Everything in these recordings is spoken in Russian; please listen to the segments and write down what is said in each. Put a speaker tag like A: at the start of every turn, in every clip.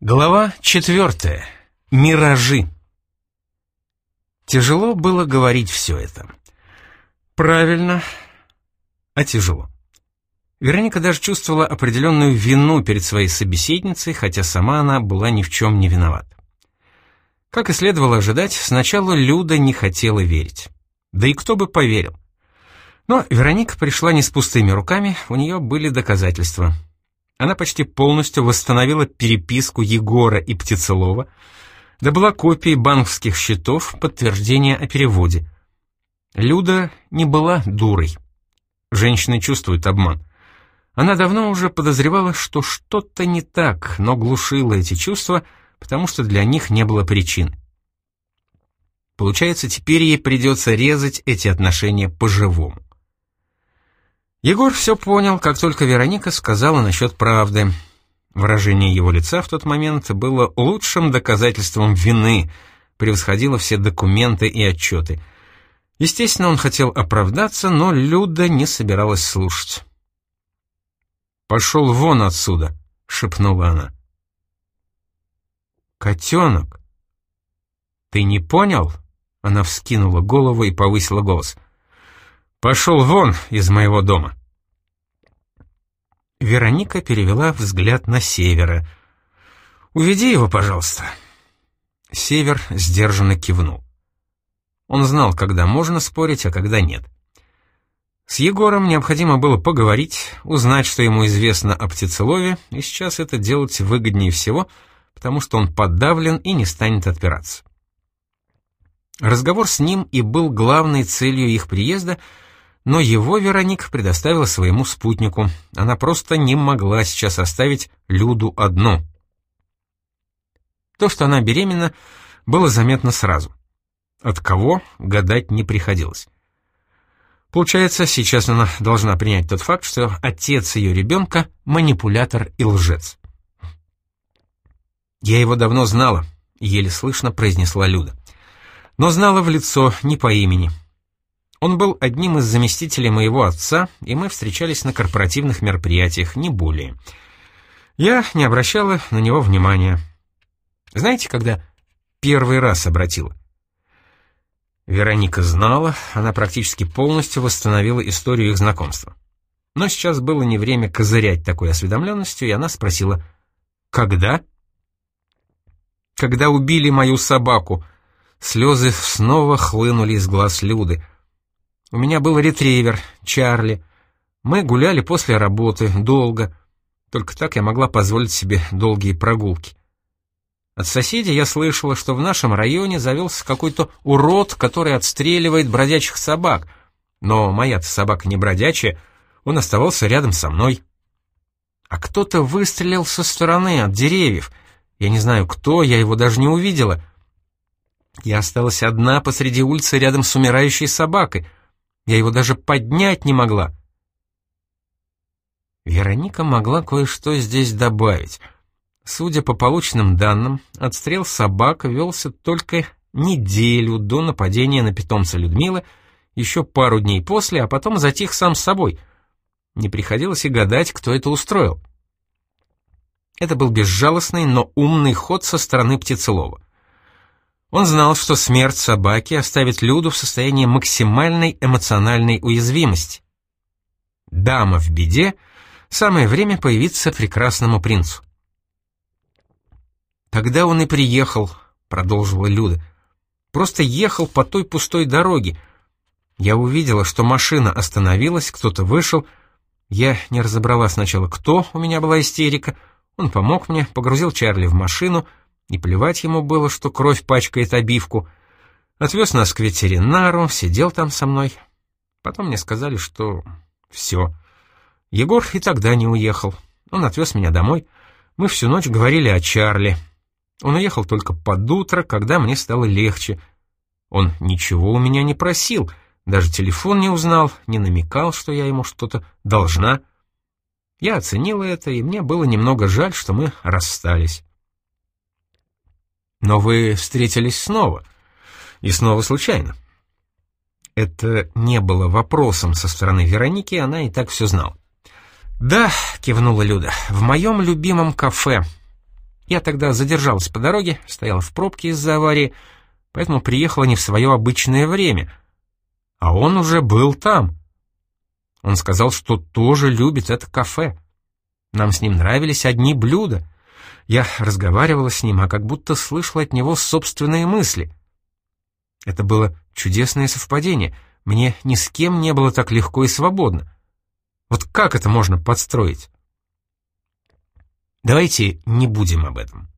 A: Глава четвертая. Миражи. Тяжело было говорить все это. Правильно, а тяжело. Вероника даже чувствовала определенную вину перед своей собеседницей, хотя сама она была ни в чем не виновата. Как и следовало ожидать, сначала Люда не хотела верить. Да и кто бы поверил. Но Вероника пришла не с пустыми руками, у нее были доказательства — она почти полностью восстановила переписку Егора и Птицелова, добыла копии банковских счетов, подтверждения о переводе. Люда не была дурой. Женщины чувствуют обман. Она давно уже подозревала, что что-то не так, но глушила эти чувства, потому что для них не было причин. Получается, теперь ей придется резать эти отношения по-живому. Егор все понял, как только Вероника сказала насчет правды. Выражение его лица в тот момент было лучшим доказательством вины, превосходило все документы и отчеты. Естественно, он хотел оправдаться, но Люда не собиралась слушать. «Пошел вон отсюда», — шепнула она. «Котенок, ты не понял?» Она вскинула голову и повысила голос. «Пошел вон из моего дома!» Вероника перевела взгляд на Севера. «Уведи его, пожалуйста». Север сдержанно кивнул. Он знал, когда можно спорить, а когда нет. С Егором необходимо было поговорить, узнать, что ему известно о птицелове, и сейчас это делать выгоднее всего, потому что он подавлен и не станет отпираться. Разговор с ним и был главной целью их приезда — но его Вероника предоставила своему спутнику. Она просто не могла сейчас оставить Люду одну. То, что она беременна, было заметно сразу. От кого гадать не приходилось. Получается, сейчас она должна принять тот факт, что отец ее ребенка — манипулятор и лжец. «Я его давно знала», — еле слышно произнесла Люда. «Но знала в лицо, не по имени. Он был одним из заместителей моего отца, и мы встречались на корпоративных мероприятиях, не более. Я не обращала на него внимания. Знаете, когда первый раз обратила? Вероника знала, она практически полностью восстановила историю их знакомства. Но сейчас было не время козырять такой осведомленностью, и она спросила «Когда?» «Когда убили мою собаку». Слезы снова хлынули из глаз Люды — у меня был ретривер, Чарли. Мы гуляли после работы, долго. Только так я могла позволить себе долгие прогулки. От соседей я слышала, что в нашем районе завелся какой-то урод, который отстреливает бродячих собак. Но моя-то собака не бродячая, он оставался рядом со мной. А кто-то выстрелил со стороны, от деревьев. Я не знаю кто, я его даже не увидела. Я осталась одна посреди улицы рядом с умирающей собакой — я его даже поднять не могла. Вероника могла кое-что здесь добавить. Судя по полученным данным, отстрел собак велся только неделю до нападения на питомца Людмилы, еще пару дней после, а потом затих сам собой. Не приходилось и гадать, кто это устроил. Это был безжалостный, но умный ход со стороны Птицелова. Он знал, что смерть собаки оставит Люду в состоянии максимальной эмоциональной уязвимости. Дама в беде, самое время появиться прекрасному принцу. «Тогда он и приехал», — продолжила Люда. «Просто ехал по той пустой дороге. Я увидела, что машина остановилась, кто-то вышел. Я не разобрала сначала, кто, у меня была истерика. Он помог мне, погрузил Чарли в машину — и плевать ему было, что кровь пачкает обивку. Отвез нас к ветеринару, сидел там со мной. Потом мне сказали, что все. Егор и тогда не уехал. Он отвез меня домой. Мы всю ночь говорили о Чарли. Он уехал только под утро, когда мне стало легче. Он ничего у меня не просил, даже телефон не узнал, не намекал, что я ему что-то должна. Я оценила это, и мне было немного жаль, что мы расстались. Но вы встретились снова. И снова случайно. Это не было вопросом со стороны Вероники, она и так все знала. «Да», — кивнула Люда, — «в моем любимом кафе. Я тогда задержалась по дороге, стояла в пробке из-за аварии, поэтому приехала не в свое обычное время. А он уже был там. Он сказал, что тоже любит это кафе. Нам с ним нравились одни блюда. Я разговаривала с ним, а как будто слышала от него собственные мысли. Это было чудесное совпадение. Мне ни с кем не было так легко и свободно. Вот как это можно подстроить? Давайте не будем об этом.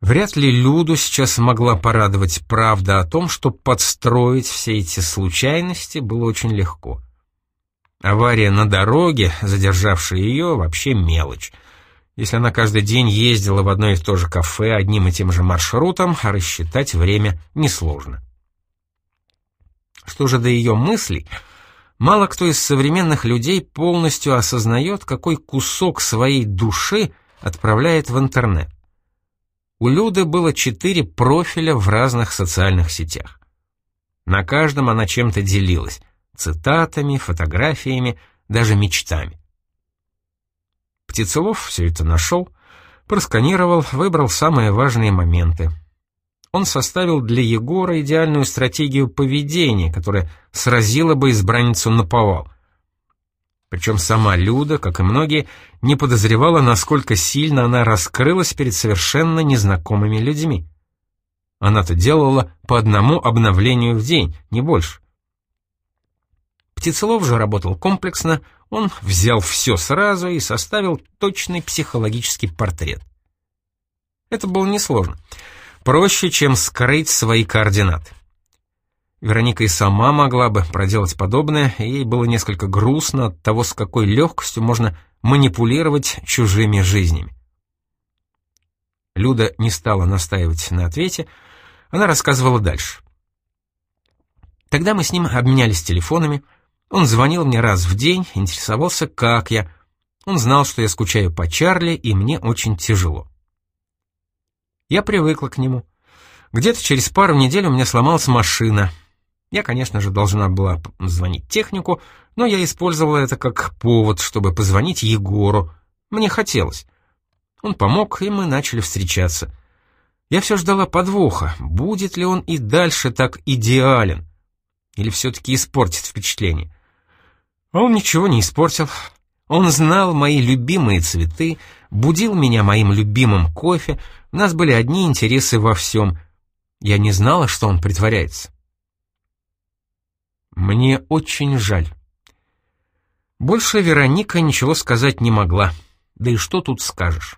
A: Вряд ли Люду сейчас могла порадовать правда о том, что подстроить все эти случайности было очень легко. Авария на дороге, задержавшая ее, вообще мелочь. Если она каждый день ездила в одно и то же кафе одним и тем же маршрутом, рассчитать время несложно. Что же до ее мыслей, мало кто из современных людей полностью осознает, какой кусок своей души отправляет в интернет. У Люды было четыре профиля в разных социальных сетях. На каждом она чем-то делилась — цитатами, фотографиями, даже мечтами. Птицелов все это нашел, просканировал, выбрал самые важные моменты. Он составил для Егора идеальную стратегию поведения, которая сразила бы избранницу на повал. Причем сама Люда, как и многие, не подозревала, насколько сильно она раскрылась перед совершенно незнакомыми людьми. Она-то делала по одному обновлению в день, не больше. Птицелов же работал комплексно, он взял все сразу и составил точный психологический портрет. Это было несложно. Проще, чем скрыть свои координаты. Вероника и сама могла бы проделать подобное, ей было несколько грустно от того, с какой легкостью можно манипулировать чужими жизнями. Люда не стала настаивать на ответе, она рассказывала дальше. Тогда мы с ним обменялись телефонами, он звонил мне раз в день, интересовался, как я. Он знал, что я скучаю по Чарли, и мне очень тяжело. Я привыкла к нему. Где-то через пару недель у меня сломалась машина — я, конечно же, должна была звонить технику, но я использовала это как повод, чтобы позвонить Егору. Мне хотелось. Он помог, и мы начали встречаться. Я все ждала подвоха, будет ли он и дальше так идеален, или все-таки испортит впечатление. Он ничего не испортил. Он знал мои любимые цветы, будил меня моим любимым кофе, у нас были одни интересы во всем. Я не знала, что он притворяется. Мне очень жаль. Больше Вероника ничего сказать не могла. Да и что тут скажешь?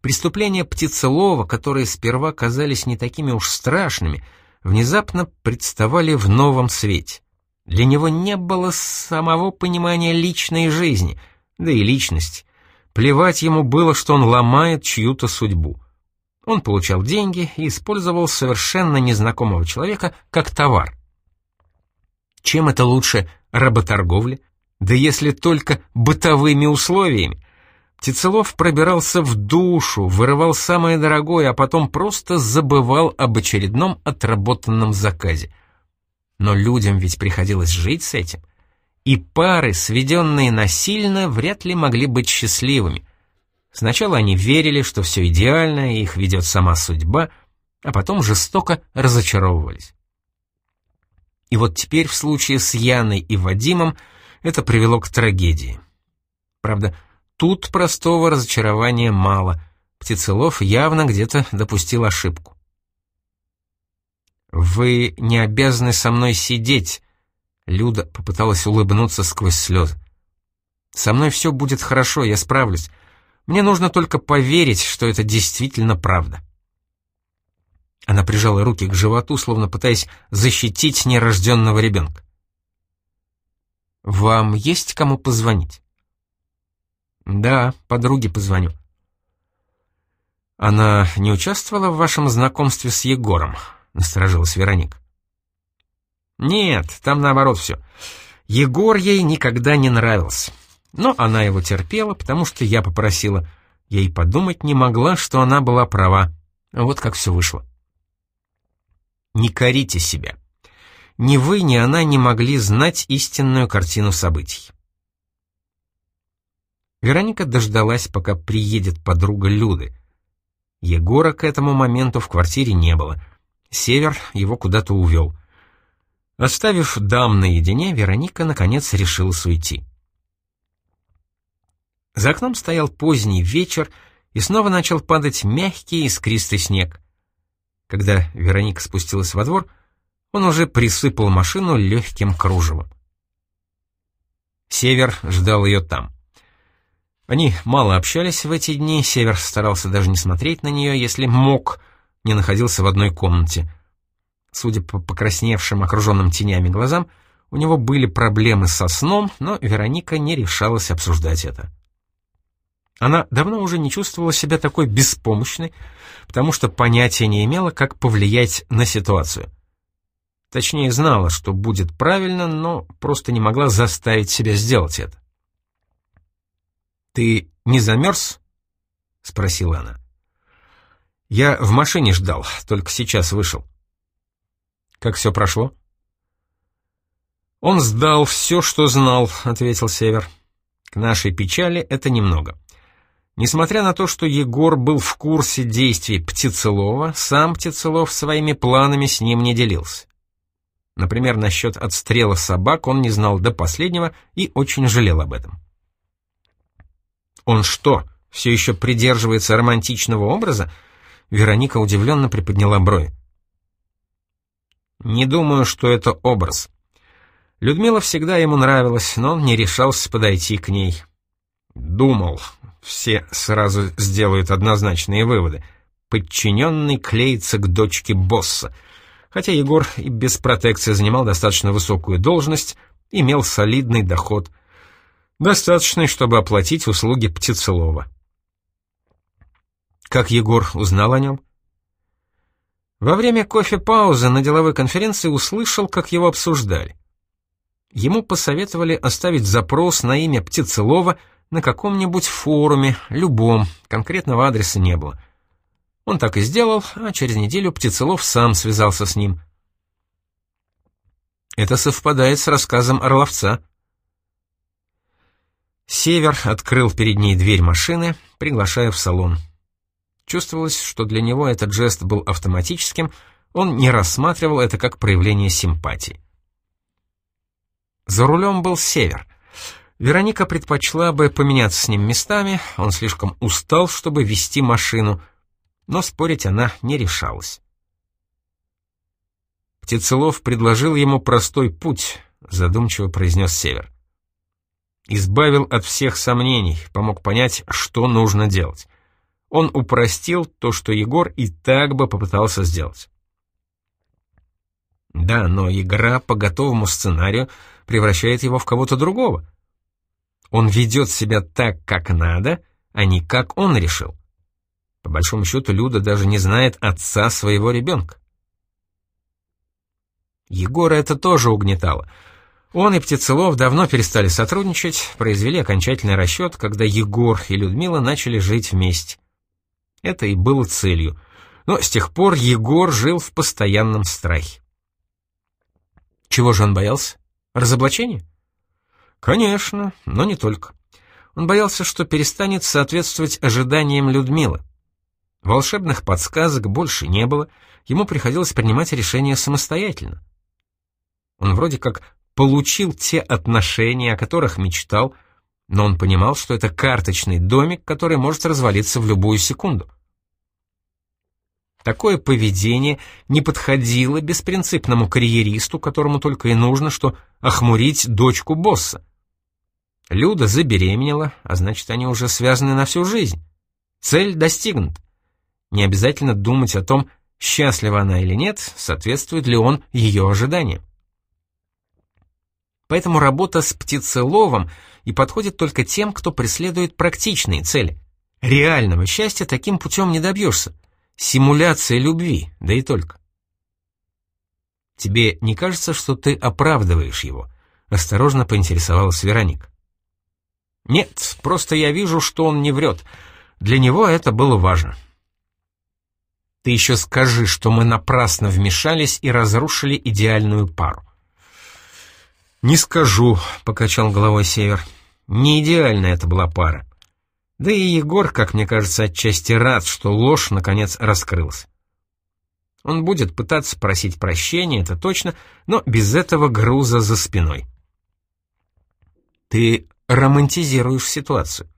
A: Преступления Птицелова, которые сперва казались не такими уж страшными, внезапно представали в новом свете. Для него не было самого понимания личной жизни, да и личности. Плевать ему было, что он ломает чью-то судьбу. Он получал деньги и использовал совершенно незнакомого человека как товар. Чем это лучше работорговли? Да если только бытовыми условиями. Птицелов пробирался в душу, вырывал самое дорогое, а потом просто забывал об очередном отработанном заказе. Но людям ведь приходилось жить с этим. И пары, сведенные насильно, вряд ли могли быть счастливыми. Сначала они верили, что все идеально, и их ведет сама судьба, а потом жестоко разочаровывались. И вот теперь в случае с Яной и Вадимом это привело к трагедии. Правда, тут простого разочарования мало. Птицелов явно где-то допустил ошибку. «Вы не обязаны со мной сидеть», — Люда попыталась улыбнуться сквозь слезы. «Со мной все будет хорошо, я справлюсь. Мне нужно только поверить, что это действительно правда». Она прижала руки к животу, словно пытаясь защитить нерожденного ребенка. «Вам есть кому позвонить?» «Да, подруге позвоню». «Она не участвовала в вашем знакомстве с Егором?» — насторожилась Вероника. «Нет, там наоборот все. Егор ей никогда не нравился. Но она его терпела, потому что я попросила. Я и подумать не могла, что она была права. Вот как все вышло». Не корите себя. Ни вы, ни она не могли знать истинную картину событий. Вероника дождалась, пока приедет подруга Люды. Егора к этому моменту в квартире не было. Север его куда-то увел. Оставив дам наедине, Вероника, наконец, решилась уйти. За окном стоял поздний вечер, и снова начал падать мягкий искристый снег. Когда Вероника спустилась во двор, он уже присыпал машину легким кружевом. Север ждал ее там. Они мало общались в эти дни, Север старался даже не смотреть на нее, если мог, не находился в одной комнате. Судя по покрасневшим, окруженным тенями глазам, у него были проблемы со сном, но Вероника не решалась обсуждать это. Она давно уже не чувствовала себя такой беспомощной, потому что понятия не имела, как повлиять на ситуацию. Точнее, знала, что будет правильно, но просто не могла заставить себя сделать это. «Ты не замерз?» — спросила она. «Я в машине ждал, только сейчас вышел». «Как все прошло?» «Он сдал все, что знал», — ответил Север. «К нашей печали это немного». Несмотря на то, что Егор был в курсе действий Птицелова, сам Птицелов своими планами с ним не делился. Например, насчет отстрела собак он не знал до последнего и очень жалел об этом. «Он что, все еще придерживается романтичного образа?» Вероника удивленно приподняла брови. «Не думаю, что это образ. Людмила всегда ему нравилась, но он не решался подойти к ней. Думал, все сразу сделают однозначные выводы. Подчиненный клеится к дочке босса. Хотя Егор и без протекции занимал достаточно высокую должность, имел солидный доход. Достаточный, чтобы оплатить услуги Птицелова. Как Егор узнал о нем? Во время кофе-паузы на деловой конференции услышал, как его обсуждали. Ему посоветовали оставить запрос на имя Птицелова — на каком-нибудь форуме, любом, конкретного адреса не было. Он так и сделал, а через неделю Птицелов сам связался с ним. Это совпадает с рассказом Орловца. Север открыл перед ней дверь машины, приглашая в салон. Чувствовалось, что для него этот жест был автоматическим, он не рассматривал это как проявление симпатии. За рулем был Север — Вероника предпочла бы поменяться с ним местами, он слишком устал, чтобы вести машину, но спорить она не решалась. Птицелов предложил ему простой путь, задумчиво произнес Север. Избавил от всех сомнений, помог понять, что нужно делать. Он упростил то, что Егор и так бы попытался сделать. Да, но игра по готовому сценарию превращает его в кого-то другого. Он ведет себя так, как надо, а не как он решил. По большому счету, Люда даже не знает отца своего ребенка. Егора это тоже угнетало. Он и Птицелов давно перестали сотрудничать, произвели окончательный расчет, когда Егор и Людмила начали жить вместе. Это и было целью. Но с тех пор Егор жил в постоянном страхе. Чего же он боялся? Разоблачения? Конечно, но не только. Он боялся, что перестанет соответствовать ожиданиям Людмилы. Волшебных подсказок больше не было, ему приходилось принимать решения самостоятельно. Он вроде как получил те отношения, о которых мечтал, но он понимал, что это карточный домик, который может развалиться в любую секунду. Такое поведение не подходило беспринципному карьеристу, которому только и нужно, что охмурить дочку босса. Люда забеременела, а значит, они уже связаны на всю жизнь. Цель достигнута. Не обязательно думать о том, счастлива она или нет, соответствует ли он ее ожиданиям. Поэтому работа с птицеловом и подходит только тем, кто преследует практичные цели. Реального счастья таким путем не добьешься. Симуляция любви, да и только. «Тебе не кажется, что ты оправдываешь его?» — осторожно поинтересовалась Вероника. Нет, просто я вижу, что он не врет. Для него это было важно. Ты еще скажи, что мы напрасно вмешались и разрушили идеальную пару. «Не скажу», — покачал головой Север. «Не идеальная это была пара. Да и Егор, как мне кажется, отчасти рад, что ложь наконец раскрылась. Он будет пытаться просить прощения, это точно, но без этого груза за спиной. Ты романтизируешь ситуацию.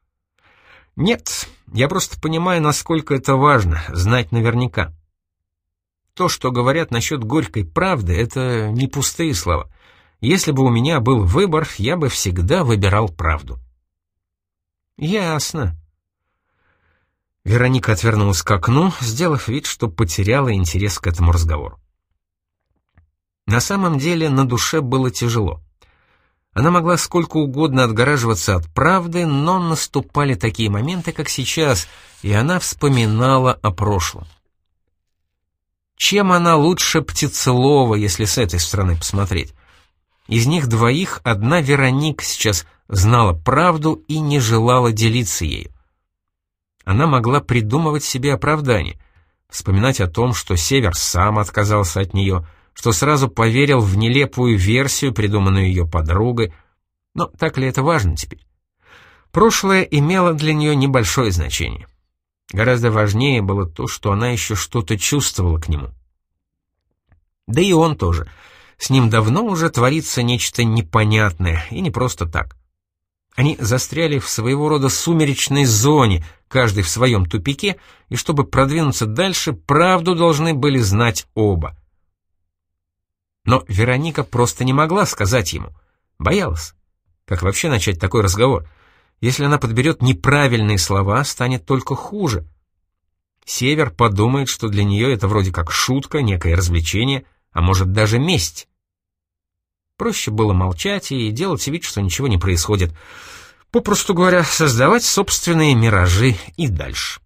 A: Нет, я просто понимаю, насколько это важно, знать наверняка. То, что говорят насчет горькой правды, это не пустые слова. Если бы у меня был выбор, я бы всегда выбирал правду. Ясно. Вероника отвернулась к окну, сделав вид, что потеряла интерес к этому разговору. На самом деле на душе было тяжело. Она могла сколько угодно отгораживаться от правды, но наступали такие моменты, как сейчас, и она вспоминала о прошлом. Чем она лучше Птицелова, если с этой стороны посмотреть? Из них двоих одна Вероника сейчас знала правду и не желала делиться ею. Она могла придумывать себе оправдание, вспоминать о том, что Север сам отказался от нее, что сразу поверил в нелепую версию, придуманную ее подругой. Но так ли это важно теперь? Прошлое имело для нее небольшое значение. Гораздо важнее было то, что она еще что-то чувствовала к нему. Да и он тоже. С ним давно уже творится нечто непонятное, и не просто так. Они застряли в своего рода сумеречной зоне, каждый в своем тупике, и чтобы продвинуться дальше, правду должны были знать оба. Но Вероника просто не могла сказать ему. Боялась. Как вообще начать такой разговор? Если она подберет неправильные слова, станет только хуже. Север подумает, что для нее это вроде как шутка, некое развлечение, а может даже месть. Проще было молчать и делать вид, что ничего не происходит. Попросту говоря, создавать собственные миражи и дальше.